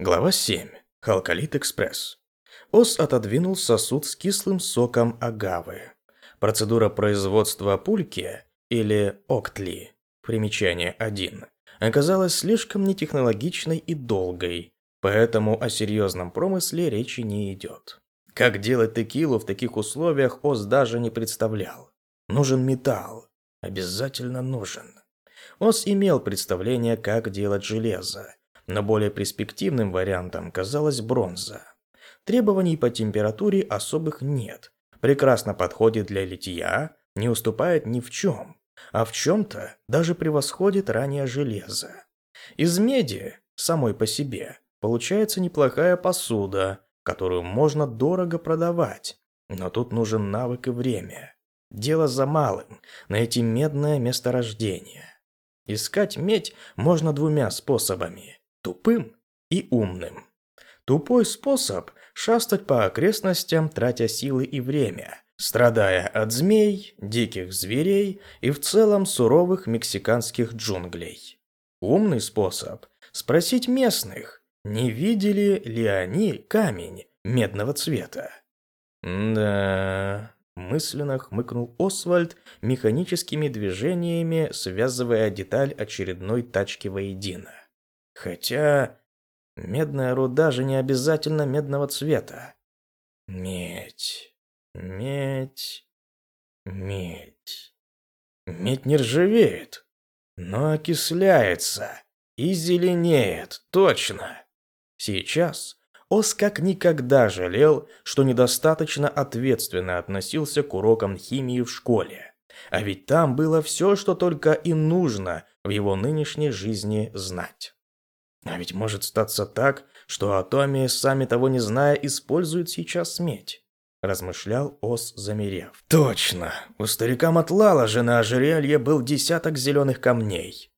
Глава 7. Халкалит Экспресс. Ос отодвинул сосуд с кислым соком агавы. Процедура производства пульки, или октли, примечание 1, оказалась слишком нетехнологичной и долгой, поэтому о серьезном промысле речи не идет. Как делать текилу в таких условиях Ос даже не представлял. Нужен металл. Обязательно нужен. Ос имел представление, как делать железо, но более перспективным вариантом казалась бронза. Требований по температуре особых нет. Прекрасно подходит для литья, не уступает ни в чем, а в чем-то даже превосходит ранее железо. Из меди, самой по себе, получается неплохая посуда, которую можно дорого продавать, но тут нужен навык и время. Дело за малым – найти медное месторождение. Искать медь можно двумя способами тупым и умным. Тупой способ шастать по окрестностям, тратя силы и время, страдая от змей, диких зверей и в целом суровых мексиканских джунглей. Умный способ спросить местных, не видели ли они камень медного цвета. Да, мысленно хмыкнул Освальд механическими движениями, связывая деталь очередной тачки воедино. Хотя медная руда же не обязательно медного цвета. Медь, медь, медь. Медь не ржавеет, но окисляется и зеленеет, точно. Сейчас Ос как никогда жалел, что недостаточно ответственно относился к урокам химии в школе. А ведь там было все, что только и нужно в его нынешней жизни знать. А ведь может статься так, что Атоми, сами того не зная, используют сейчас медь. Размышлял Ос, замерев. Точно! У старика Матлала же на ожерелье был десяток зеленых камней.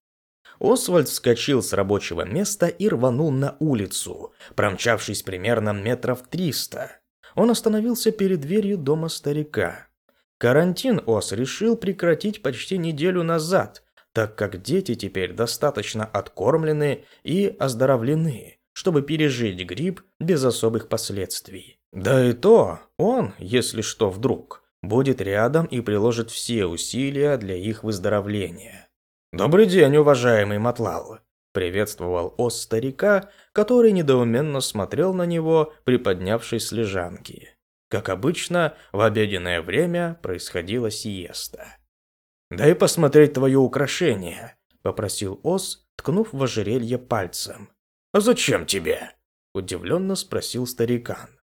Освальд вскочил с рабочего места и рванул на улицу, промчавшись примерно метров триста. Он остановился перед дверью дома старика. Карантин Ос решил прекратить почти неделю назад, так как дети теперь достаточно откормлены и оздоровлены, чтобы пережить грипп без особых последствий. Да и то, он, если что вдруг, будет рядом и приложит все усилия для их выздоровления. «Добрый день, уважаемый Матлал!» – приветствовал Ос старика, который недоуменно смотрел на него, приподнявшись с лежанки. Как обычно, в обеденное время происходила сиеста. «Дай посмотреть твое украшение», – попросил Ос, ткнув в ожерелье пальцем. «А зачем тебе?» – удивленно спросил старикан.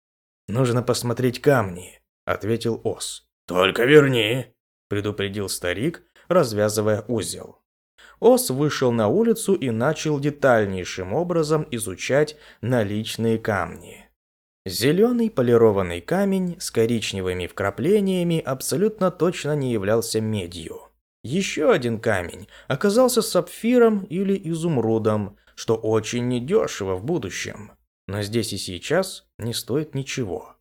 «Нужно посмотреть камни», – ответил Ос. «Только верни», – предупредил старик, развязывая узел. Ос вышел на улицу и начал детальнейшим образом изучать наличные камни. Зеленый полированный камень с коричневыми вкраплениями абсолютно точно не являлся медью. Еще один камень оказался сапфиром или изумрудом, что очень недешево в будущем. Но здесь и сейчас не стоит ничего.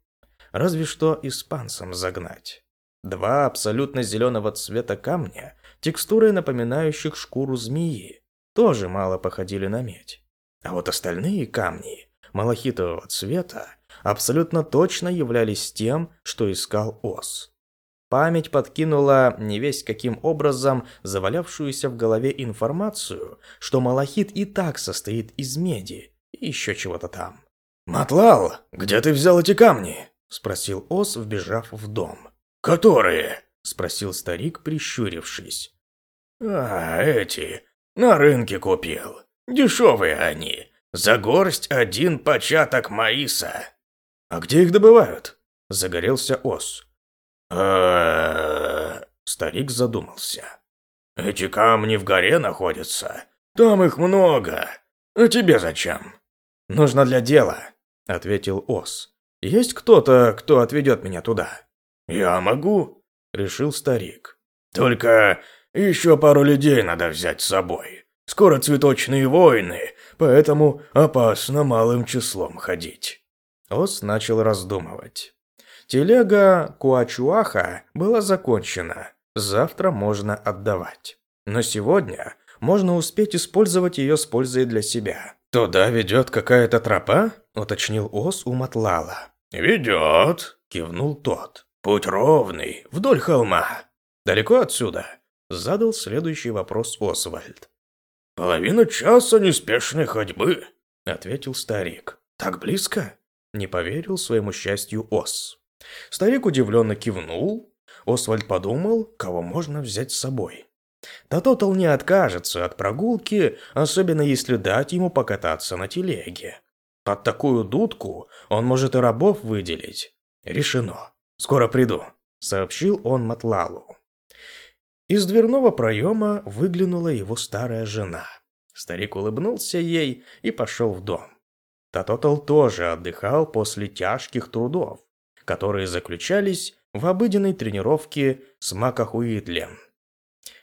Разве что испанцам загнать. Два абсолютно зеленого цвета камня, текстурой напоминающих шкуру змеи, тоже мало походили на медь. А вот остальные камни, малахитового цвета, абсолютно точно являлись тем, что искал Ос. Память подкинула не весь каким образом завалявшуюся в голове информацию, что малахит и так состоит из меди и еще чего-то там. «Матлал, где ты взял эти камни?» – спросил Ос, вбежав в дом. «Которые?» – спросил старик, прищурившись. «А, эти. На рынке купил. Дешевые они. За горсть один початок маиса». «А где их добывают?» – загорелся Ос Старик задумался. «Эти камни в горе находятся. Там их много. А тебе зачем?» «Нужно для дела», — ответил Ос. «Есть кто-то, кто отведет меня туда?» «Я могу», — решил старик. «Только еще пару людей надо взять с собой. Скоро цветочные войны, поэтому опасно малым числом ходить». Ос начал раздумывать. Телега Куачуаха была закончена. Завтра можно отдавать. Но сегодня можно успеть использовать ее с пользой для себя. «Туда ведет какая-то тропа?» – уточнил Ос у Матлала. «Ведет», – кивнул тот. «Путь ровный, вдоль холма». «Далеко отсюда?» – задал следующий вопрос Освальд. «Половина часа неспешной ходьбы», – ответил старик. «Так близко?» – не поверил своему счастью Ос. Старик удивленно кивнул. Освальд подумал, кого можно взять с собой. Да Тотал не откажется от прогулки, особенно если дать ему покататься на телеге. Под такую дудку он может и рабов выделить. Решено. Скоро приду, сообщил он Матлалу. Из дверного проема выглянула его старая жена. Старик улыбнулся ей и пошел в дом. Татотал тоже отдыхал после тяжких трудов, которые заключались в обыденной тренировке с Макахуитлем.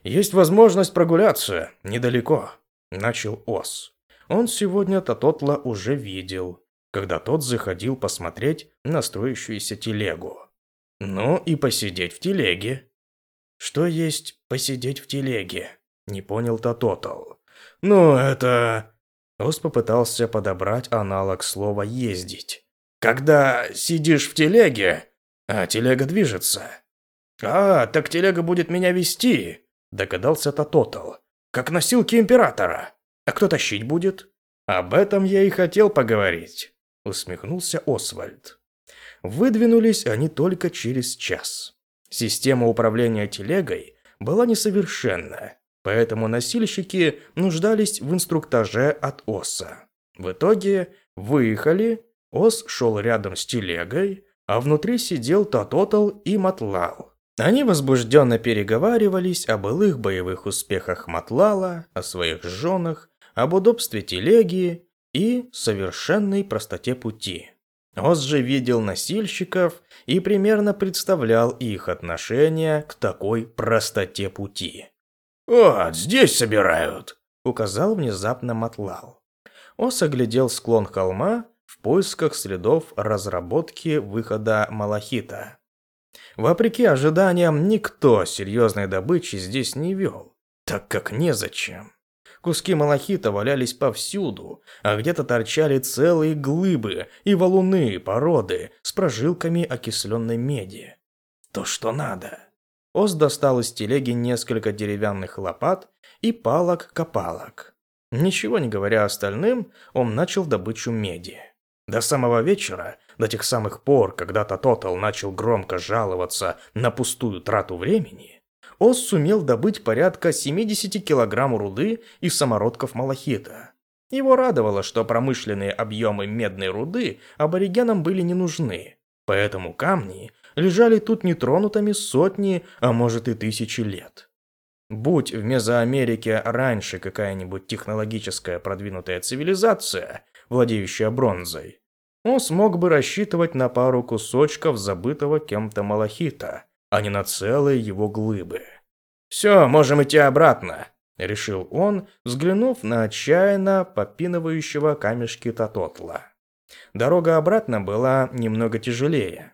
«Есть возможность прогуляться недалеко», – начал Ос. Он сегодня Татотла уже видел, когда тот заходил посмотреть на строящуюся телегу. Ну и посидеть в телеге. Что есть посидеть в телеге? Не понял Татотл. Ну, это... Ос попытался подобрать аналог слова «ездить». Когда сидишь в телеге, а телега движется. А, так телега будет меня вести, Догадался Татотал. Как носилки императора. А кто тащить будет? Об этом я и хотел поговорить. Усмехнулся Освальд. Выдвинулись они только через час. Система управления телегой была несовершенна, поэтому носильщики нуждались в инструктаже от Оса. В итоге выехали, Ос шел рядом с телегой, а внутри сидел Татотал и Матлал. Они возбужденно переговаривались о былых боевых успехах Матлала, о своих женах, об удобстве телеги и совершенной простоте пути. Оз же видел носильщиков и примерно представлял их отношение к такой простоте пути. «Вот, здесь собирают», — указал внезапно Матлал. Оз оглядел склон холма в поисках следов разработки выхода Малахита. Вопреки ожиданиям, никто серьезной добычи здесь не вел, так как незачем. Куски малахита валялись повсюду, а где-то торчали целые глыбы и валуны породы с прожилками окисленной меди. То, что надо. Ос достал из телеги несколько деревянных лопат и палок-копалок. Ничего не говоря остальным, он начал добычу меди. До самого вечера до тех самых пор, когда Тотал начал громко жаловаться на пустую трату времени, Ос сумел добыть порядка 70 килограмм руды из самородков малахита. Его радовало, что промышленные объемы медной руды аборигенам были не нужны, поэтому камни лежали тут нетронутыми сотни, а может и тысячи лет. Будь в Мезоамерике раньше какая-нибудь технологическая продвинутая цивилизация, владеющая бронзой, он смог бы рассчитывать на пару кусочков забытого кем-то малахита, а не на целые его глыбы. «Все, можем идти обратно», — решил он, взглянув на отчаянно попинывающего камешки Татотла. Дорога обратно была немного тяжелее.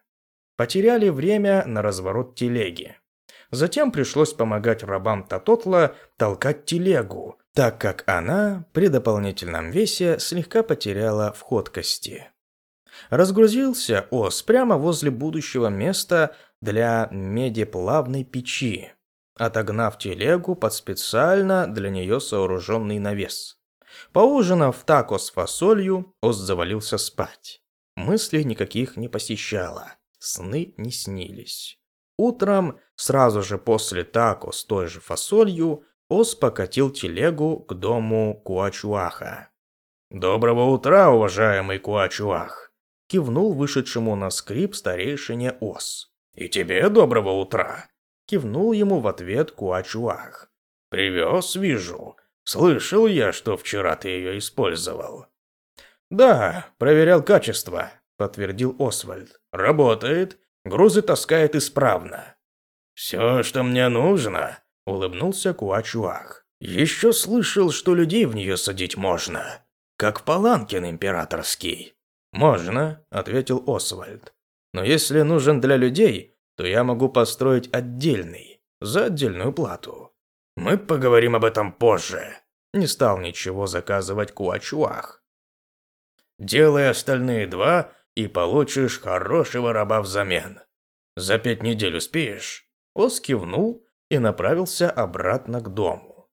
Потеряли время на разворот телеги. Затем пришлось помогать рабам Татотла толкать телегу, так как она при дополнительном весе слегка потеряла в ходкости. Разгрузился Ос прямо возле будущего места для медиплавной печи, отогнав телегу под специально для нее сооруженный навес. Поужинав тако с фасолью, Ос завалился спать. Мыслей никаких не посещало, сны не снились. Утром, сразу же после тако с той же фасолью, Ос покатил телегу к дому Куачуаха. «Доброго утра, уважаемый Куачуах!» кивнул вышедшему на скрип старейшине Ос. «И тебе доброго утра!» Кивнул ему в ответ Куачуах. «Привез, вижу. Слышал я, что вчера ты ее использовал». «Да, проверял качество», — подтвердил Освальд. «Работает. Грузы таскает исправно». «Все, что мне нужно», — улыбнулся Куачуах. «Еще слышал, что людей в нее садить можно, как Паланкин императорский». «Можно», — ответил Освальд. «Но если нужен для людей, то я могу построить отдельный, за отдельную плату. Мы поговорим об этом позже. Не стал ничего заказывать Куачуах. Делай остальные два, и получишь хорошего раба взамен. За пять недель успеешь?» Ос кивнул и направился обратно к дому.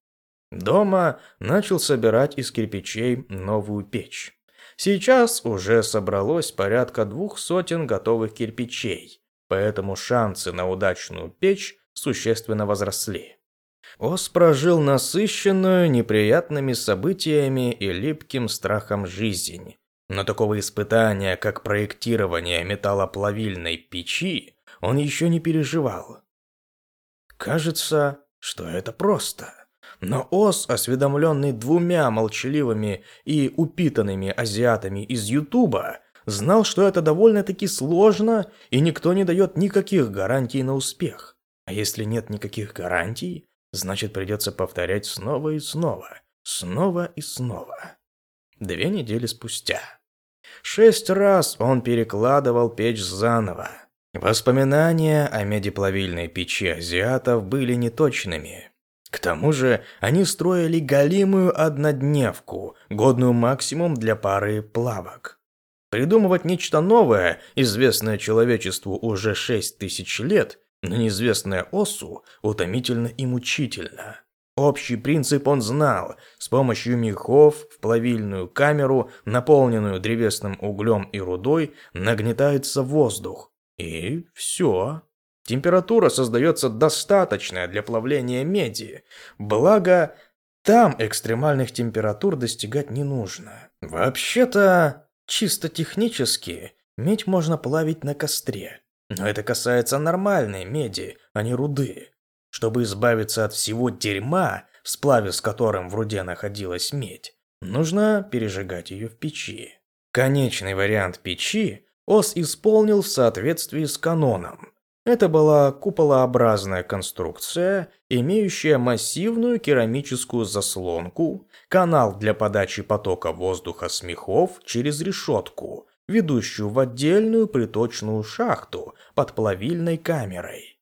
Дома начал собирать из кирпичей новую печь. Сейчас уже собралось порядка двух сотен готовых кирпичей, поэтому шансы на удачную печь существенно возросли. Ос прожил насыщенную неприятными событиями и липким страхом жизнь. Но такого испытания, как проектирование металлоплавильной печи, он еще не переживал. Кажется, что это просто. Но Ос, осведомленный двумя молчаливыми и упитанными азиатами из Ютуба, знал, что это довольно-таки сложно, и никто не дает никаких гарантий на успех. А если нет никаких гарантий, значит придется повторять снова и снова, снова и снова. Две недели спустя. Шесть раз он перекладывал печь заново. Воспоминания о медиплавильной печи азиатов были неточными. К тому же они строили галимую однодневку, годную максимум для пары плавок. Придумывать нечто новое, известное человечеству уже шесть тысяч лет, но неизвестное Осу, утомительно и мучительно. Общий принцип он знал. С помощью мехов в плавильную камеру, наполненную древесным углем и рудой, нагнетается воздух. И все. Температура создается достаточная для плавления меди. Благо, там экстремальных температур достигать не нужно. Вообще-то, чисто технически, медь можно плавить на костре. Но это касается нормальной меди, а не руды. Чтобы избавиться от всего дерьма, в сплаве с которым в руде находилась медь, нужно пережигать ее в печи. Конечный вариант печи Ос исполнил в соответствии с каноном. Это была куполообразная конструкция, имеющая массивную керамическую заслонку, канал для подачи потока воздуха с мехов через решетку, ведущую в отдельную приточную шахту под плавильной камерой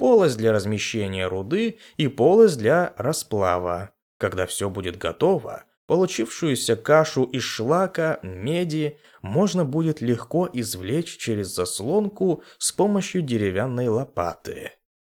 полость для размещения руды и полость для расплава. Когда все будет готово, получившуюся кашу из шлака, меди можно будет легко извлечь через заслонку с помощью деревянной лопаты.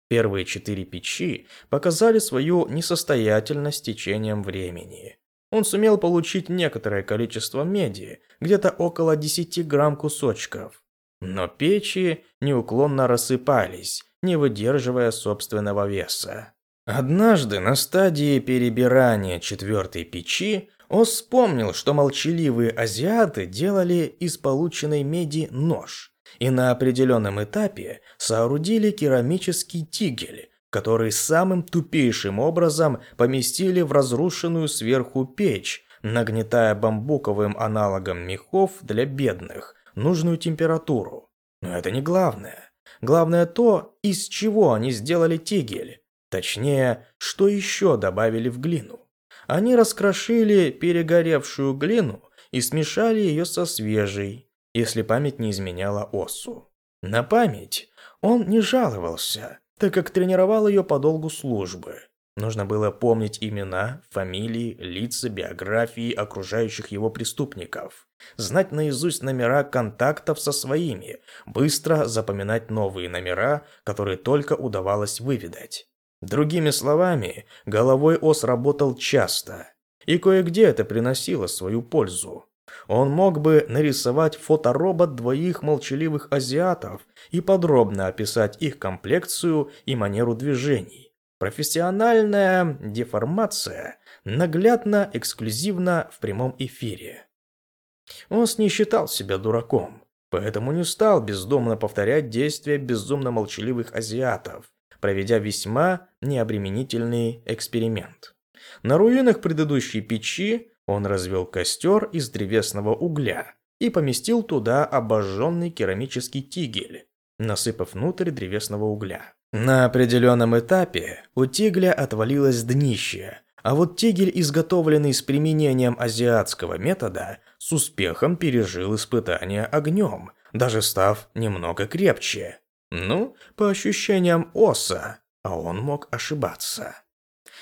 Первые четыре печи показали свою несостоятельность течением времени. Он сумел получить некоторое количество меди, где-то около 10 грамм кусочков. Но печи неуклонно рассыпались, не выдерживая собственного веса. Однажды на стадии перебирания четвертой печи он вспомнил, что молчаливые азиаты делали из полученной меди нож, и на определенном этапе соорудили керамический тигель, который самым тупейшим образом поместили в разрушенную сверху печь, нагнетая бамбуковым аналогом мехов для бедных нужную температуру. Но это не главное. Главное то, из чего они сделали тигель. Точнее, что еще добавили в глину. Они раскрошили перегоревшую глину и смешали ее со свежей, если память не изменяла осу. На память он не жаловался, так как тренировал ее по долгу службы. Нужно было помнить имена, фамилии, лица, биографии окружающих его преступников, знать наизусть номера контактов со своими, быстро запоминать новые номера, которые только удавалось выведать. Другими словами, головой ос работал часто, и кое-где это приносило свою пользу. Он мог бы нарисовать фоторобот двоих молчаливых азиатов и подробно описать их комплекцию и манеру движений Профессиональная деформация наглядно, эксклюзивно в прямом эфире. Он не считал себя дураком, поэтому не стал бездумно повторять действия безумно молчаливых азиатов, проведя весьма необременительный эксперимент. На руинах предыдущей печи он развел костер из древесного угля и поместил туда обожженный керамический тигель, насыпав внутрь древесного угля. На определенном этапе у тигля отвалилось днище, а вот тигель, изготовленный с применением азиатского метода, с успехом пережил испытание огнем, даже став немного крепче. Ну, по ощущениям оса, а он мог ошибаться.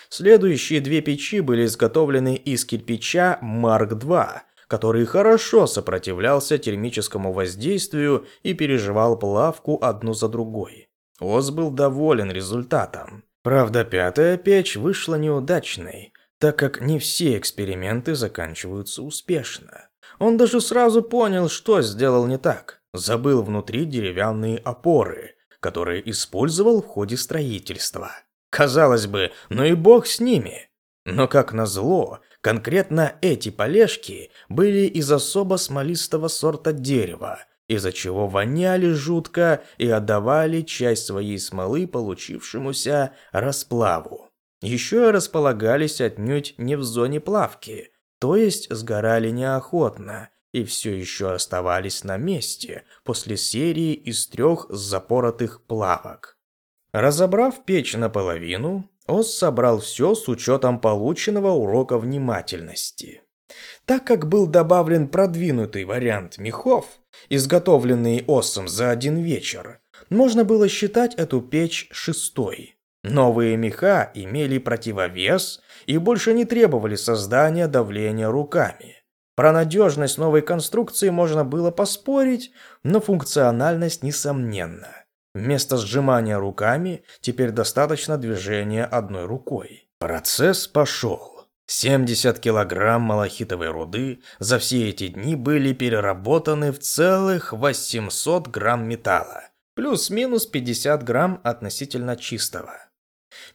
Следующие две печи были изготовлены из кирпича Марк-2, который хорошо сопротивлялся термическому воздействию и переживал плавку одну за другой. Оз был доволен результатом. Правда, пятая печь вышла неудачной, так как не все эксперименты заканчиваются успешно. Он даже сразу понял, что сделал не так. Забыл внутри деревянные опоры, которые использовал в ходе строительства. Казалось бы, ну и бог с ними. Но как назло, конкретно эти полежки были из особо смолистого сорта дерева, из-за чего воняли жутко и отдавали часть своей смолы получившемуся расплаву. Еще располагались отнюдь не в зоне плавки, то есть сгорали неохотно и все еще оставались на месте после серии из трех запоротых плавок. Разобрав печь наполовину, Ос собрал все с учетом полученного урока внимательности. Так как был добавлен продвинутый вариант мехов, изготовленный Осом за один вечер, можно было считать эту печь шестой. Новые меха имели противовес и больше не требовали создания давления руками. Про надежность новой конструкции можно было поспорить, но функциональность несомненна. Вместо сжимания руками теперь достаточно движения одной рукой. Процесс пошел. 70 килограмм малахитовой руды за все эти дни были переработаны в целых 800 грамм металла, плюс-минус 50 грамм относительно чистого.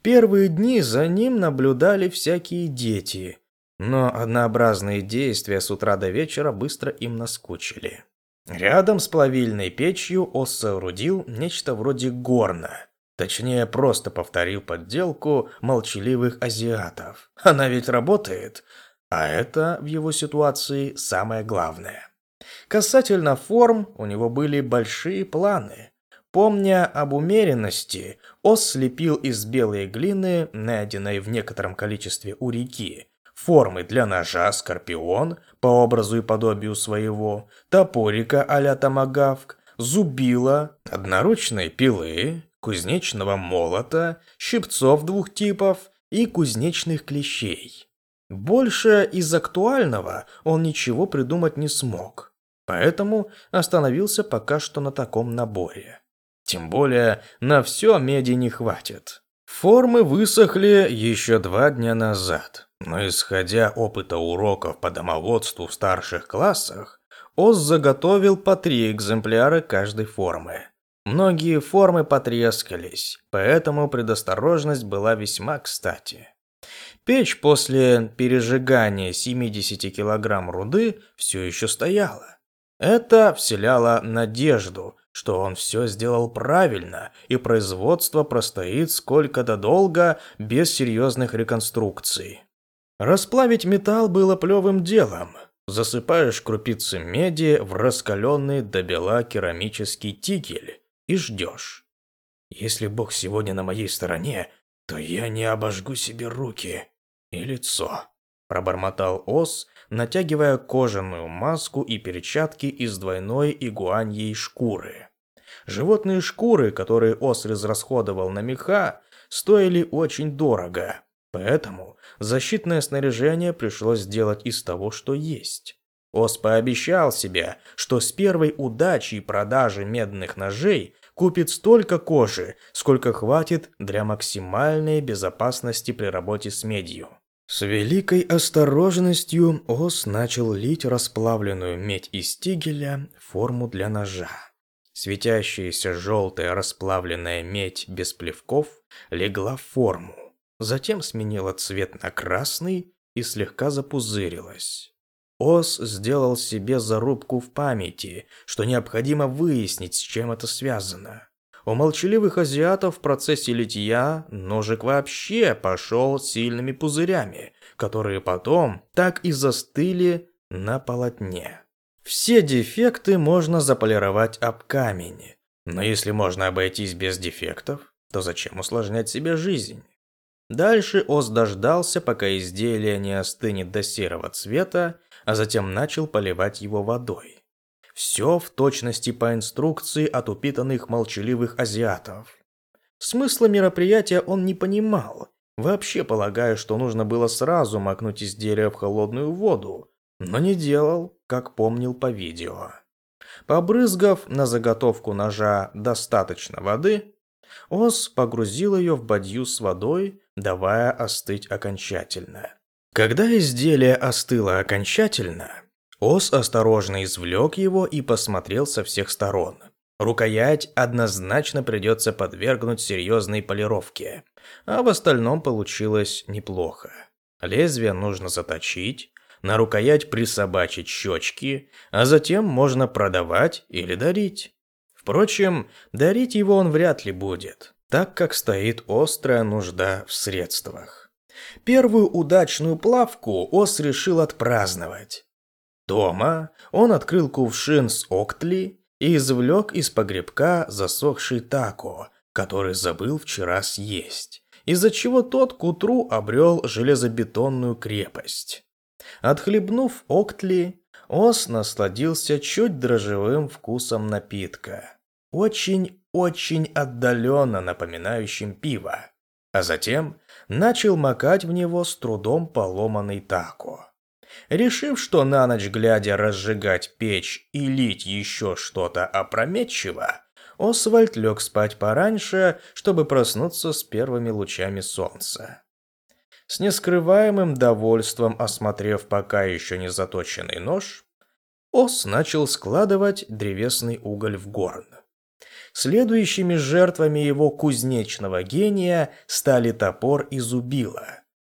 Первые дни за ним наблюдали всякие дети, но однообразные действия с утра до вечера быстро им наскучили. Рядом с плавильной печью Ос соорудил нечто вроде горна. Точнее, просто повторил подделку молчаливых азиатов. Она ведь работает, а это в его ситуации самое главное. Касательно форм, у него были большие планы. Помня об умеренности, Ос слепил из белой глины, найденной в некотором количестве у реки, формы для ножа скорпион по образу и подобию своего, топорика а-ля томагавк, зубила, одноручной пилы, кузнечного молота, щипцов двух типов и кузнечных клещей. Больше из актуального он ничего придумать не смог, поэтому остановился пока что на таком наборе. Тем более, на все меди не хватит. Формы высохли еще два дня назад, но исходя опыта уроков по домоводству в старших классах, Оз заготовил по три экземпляра каждой формы. Многие формы потрескались, поэтому предосторожность была весьма кстати. Печь после пережигания 70 килограмм руды все еще стояла. Это вселяло надежду, что он все сделал правильно, и производство простоит сколько-то долго без серьезных реконструкций. Расплавить металл было плевым делом. Засыпаешь крупицы меди в раскаленный до бела керамический тигель и ждешь. Если Бог сегодня на моей стороне, то я не обожгу себе руки и лицо. Пробормотал Ос, натягивая кожаную маску и перчатки из двойной игуаньей шкуры. Животные шкуры, которые Ос разрасходовал на меха, стоили очень дорого, поэтому защитное снаряжение пришлось сделать из того, что есть. Ос пообещал себе, что с первой удачей продажи медных ножей купит столько кожи, сколько хватит для максимальной безопасности при работе с медью. С великой осторожностью Ос начал лить расплавленную медь из тигеля в форму для ножа. Светящаяся желтая расплавленная медь без плевков легла в форму, затем сменила цвет на красный и слегка запузырилась. Ос сделал себе зарубку в памяти, что необходимо выяснить, с чем это связано. У молчаливых азиатов в процессе литья ножик вообще пошел сильными пузырями, которые потом так и застыли на полотне. Все дефекты можно заполировать об камень, но если можно обойтись без дефектов, то зачем усложнять себе жизнь? Дальше Оз дождался, пока изделие не остынет до серого цвета, а затем начал поливать его водой. Все в точности по инструкции от упитанных молчаливых азиатов. Смысла мероприятия он не понимал вообще полагая, что нужно было сразу макнуть изделие в холодную воду, но не делал, как помнил по видео. Побрызгав на заготовку ножа достаточно воды, Ос погрузил ее в бадью с водой, давая остыть окончательно. Когда изделие остыло окончательно, Ос осторожно извлек его и посмотрел со всех сторон. Рукоять однозначно придется подвергнуть серьезной полировке, а в остальном получилось неплохо. Лезвие нужно заточить, на рукоять присобачить щечки, а затем можно продавать или дарить. Впрочем, дарить его он вряд ли будет, так как стоит острая нужда в средствах. Первую удачную плавку Ос решил отпраздновать. Дома он открыл кувшин с октли и извлек из погребка засохший тако, который забыл вчера съесть, из-за чего тот к утру обрел железобетонную крепость. Отхлебнув октли, Ос насладился чуть дрожжевым вкусом напитка, очень-очень отдаленно напоминающим пиво, а затем начал макать в него с трудом поломанный тако. Решив, что на ночь глядя разжигать печь и лить еще что-то опрометчиво, Освальд лег спать пораньше, чтобы проснуться с первыми лучами солнца. С нескрываемым довольством осмотрев пока еще не заточенный нож, Ос начал складывать древесный уголь в горн. Следующими жертвами его кузнечного гения стали топор и зубило.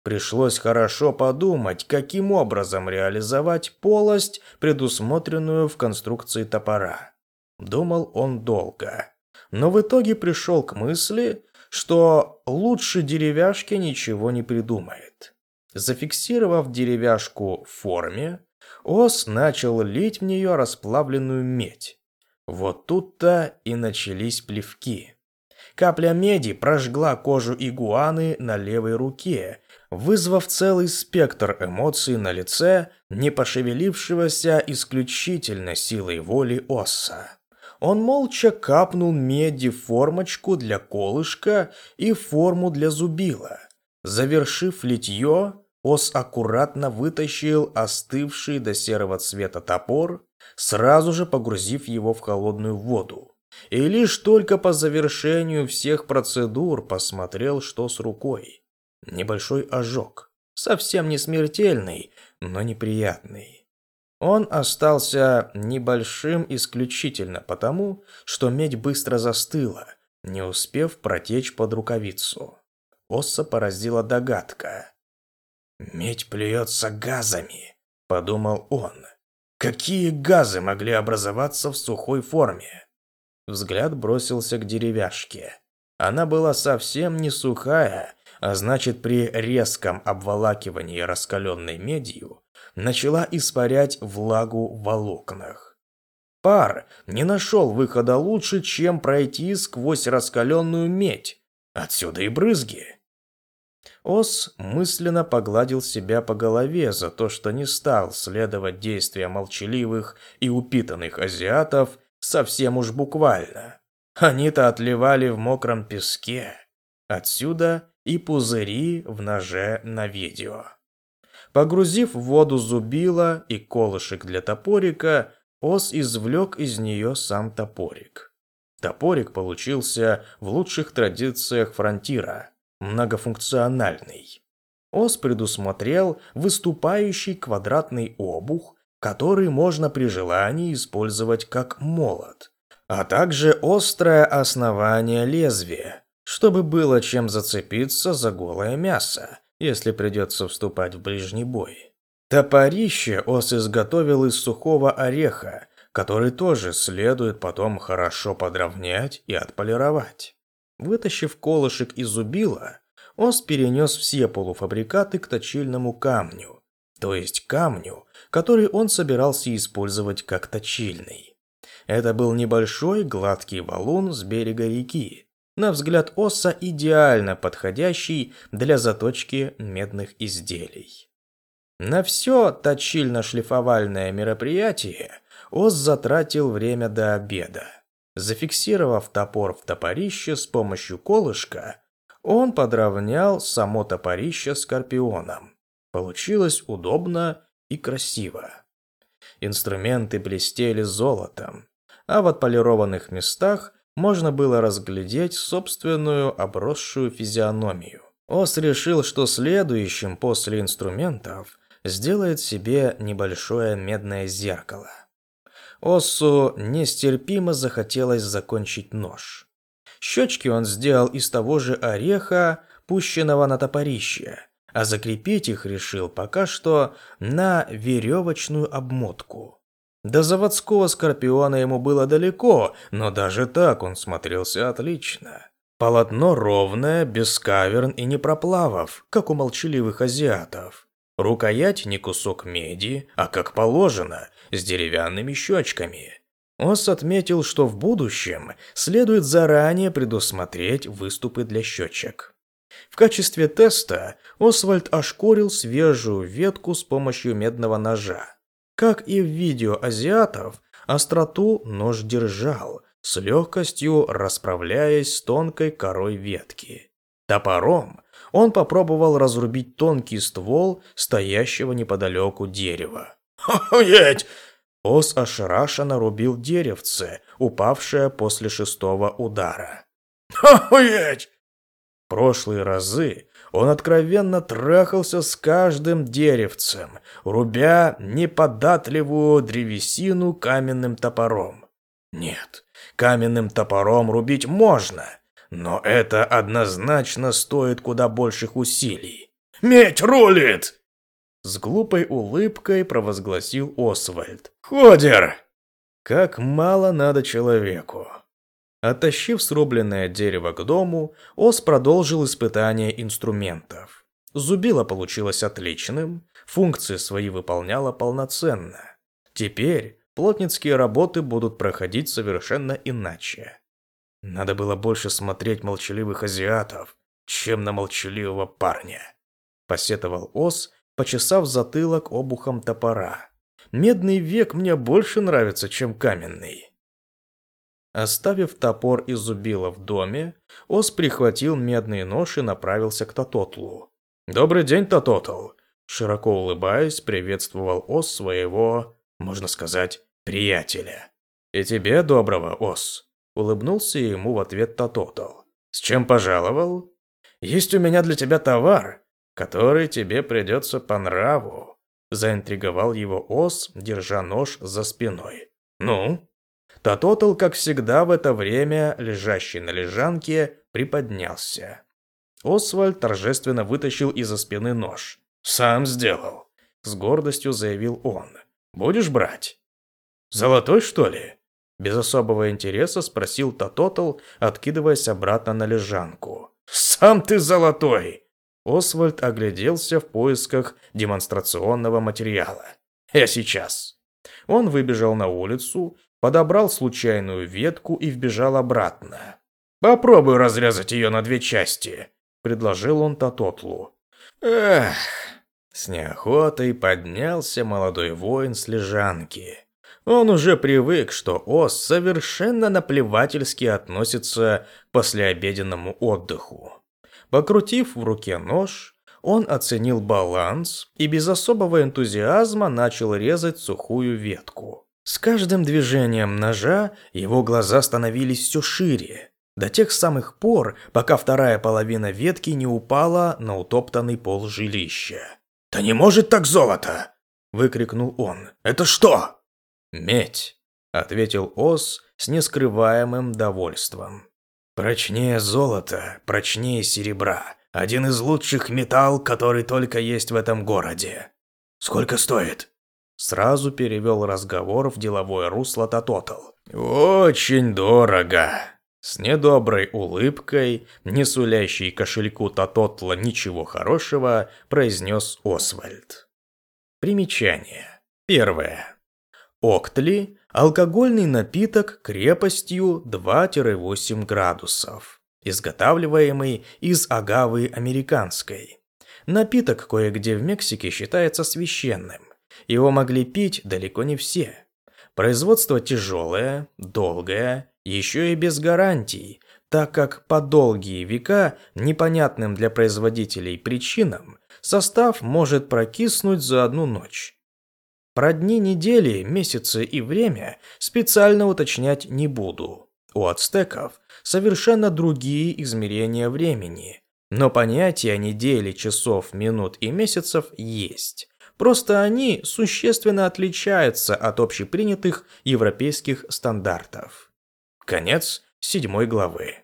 Пришлось хорошо подумать, каким образом реализовать полость, предусмотренную в конструкции топора. Думал он долго, но в итоге пришел к мысли, что лучше деревяшки ничего не придумает. Зафиксировав деревяшку в форме, Ос начал лить в нее расплавленную медь. Вот тут-то и начались плевки. Капля меди прожгла кожу игуаны на левой руке, вызвав целый спектр эмоций на лице, не пошевелившегося исключительно силой воли Осса. Он молча капнул меди формочку для колышка и форму для зубила. Завершив литье, Ос аккуратно вытащил остывший до серого цвета топор, сразу же погрузив его в холодную воду. И лишь только по завершению всех процедур посмотрел, что с рукой. Небольшой ожог. Совсем не смертельный, но неприятный. Он остался небольшим исключительно потому, что медь быстро застыла, не успев протечь под рукавицу. Осса поразила догадка. «Медь плюется газами», — подумал он. «Какие газы могли образоваться в сухой форме?» Взгляд бросился к деревяшке. Она была совсем не сухая, а значит при резком обволакивании раскаленной медью начала испарять влагу в волокнах. Пар не нашел выхода лучше, чем пройти сквозь раскаленную медь. Отсюда и брызги. Ос мысленно погладил себя по голове за то, что не стал следовать действиям молчаливых и упитанных азиатов совсем уж буквально. Они-то отливали в мокром песке. Отсюда и пузыри в ноже на видео. Погрузив в воду зубило и колышек для топорика, Ос извлек из нее сам топорик. Топорик получился в лучших традициях фронтира, многофункциональный. Ос предусмотрел выступающий квадратный обух, который можно при желании использовать как молот, а также острое основание лезвия, чтобы было чем зацепиться за голое мясо, если придется вступать в ближний бой. Топорище Ос изготовил из сухого ореха, который тоже следует потом хорошо подровнять и отполировать. Вытащив колышек из зубила, Ос перенес все полуфабрикаты к точильному камню, то есть камню, который он собирался использовать как точильный. Это был небольшой гладкий валун с берега реки, на взгляд Оса идеально подходящий для заточки медных изделий. На все точильно-шлифовальное мероприятие Ос затратил время до обеда. Зафиксировав топор в топорище с помощью колышка, он подровнял само топорище скорпионом. Получилось удобно и красиво. Инструменты блестели золотом, а в отполированных местах можно было разглядеть собственную обросшую физиономию. Ос решил, что следующим после инструментов сделает себе небольшое медное зеркало. Осу нестерпимо захотелось закончить нож. Щечки он сделал из того же ореха, пущенного на топорище, а закрепить их решил пока что на веревочную обмотку. До заводского скорпиона ему было далеко, но даже так он смотрелся отлично. Полотно ровное, без каверн и не проплавов, как у молчаливых азиатов. Рукоять не кусок меди, а как положено, с деревянными щечками. Ос отметил, что в будущем следует заранее предусмотреть выступы для щечек. В качестве теста Освальд ошкурил свежую ветку с помощью медного ножа. Как и в видео азиатов, остроту нож держал, с легкостью расправляясь с тонкой корой ветки. Топором он попробовал разрубить тонкий ствол стоящего неподалеку дерева. «Охуеть!» Ос ошарашенно рубил деревце, упавшее после шестого удара. «Охуеть!» прошлые разы он откровенно трахался с каждым деревцем, рубя неподатливую древесину каменным топором. Нет, каменным топором рубить можно, но это однозначно стоит куда больших усилий. «Медь рулит!» С глупой улыбкой провозгласил Освальд. «Ходер!» Как мало надо человеку. Оттащив срубленное дерево к дому, Ос продолжил испытание инструментов. Зубило получилось отличным, функции свои выполняло полноценно. Теперь плотницкие работы будут проходить совершенно иначе. Надо было больше смотреть молчаливых азиатов, чем на молчаливого парня. Посетовал Ос, почесав затылок обухом топора. Медный век мне больше нравится, чем каменный. Оставив топор и зубило в доме, Ос прихватил медный нож и направился к Тототлу. «Добрый день, Тототл!» Широко улыбаясь, приветствовал Ос своего, можно сказать, приятеля. «И тебе доброго, Ос!» Улыбнулся ему в ответ Тототл. «С чем пожаловал?» «Есть у меня для тебя товар, который тебе придется по нраву», заинтриговал его Ос, держа нож за спиной. «Ну?» Тототл, как всегда в это время, лежащий на лежанке, приподнялся. Освальд торжественно вытащил из-за спины нож. «Сам сделал», — с гордостью заявил он. «Будешь брать?» «Золотой, что ли?» Без особого интереса спросил Тототл, откидываясь обратно на лежанку. «Сам ты золотой!» Освальд огляделся в поисках демонстрационного материала. «Я сейчас». Он выбежал на улицу, подобрал случайную ветку и вбежал обратно. «Попробуй разрезать ее на две части», — предложил он Татотлу. «Эх!» С неохотой поднялся молодой воин с лежанки. Он уже привык, что Ос совершенно наплевательски относится к послеобеденному отдыху. Покрутив в руке нож, он оценил баланс и без особого энтузиазма начал резать сухую ветку. С каждым движением ножа его глаза становились все шире, до тех самых пор, пока вторая половина ветки не упала на утоптанный пол жилища. «Да не может так золото!» – выкрикнул он. «Это что?» «Медь», – ответил Ос с нескрываемым довольством. «Прочнее золота, прочнее серебра. Один из лучших металл, который только есть в этом городе. Сколько стоит?» Сразу перевел разговор в деловое русло Тототл. «Очень дорого!» С недоброй улыбкой, не сулящей кошельку Тототла ничего хорошего, произнес Освальд. Примечание. Первое. Октли – алкогольный напиток крепостью 2-8 градусов, изготавливаемый из агавы американской. Напиток кое-где в Мексике считается священным. Его могли пить далеко не все. Производство тяжелое, долгое, еще и без гарантий, так как по долгие века непонятным для производителей причинам состав может прокиснуть за одну ночь. Про дни недели, месяцы и время специально уточнять не буду. У ацтеков совершенно другие измерения времени, но понятия недели, часов, минут и месяцев есть. Просто они существенно отличаются от общепринятых европейских стандартов. Конец седьмой главы.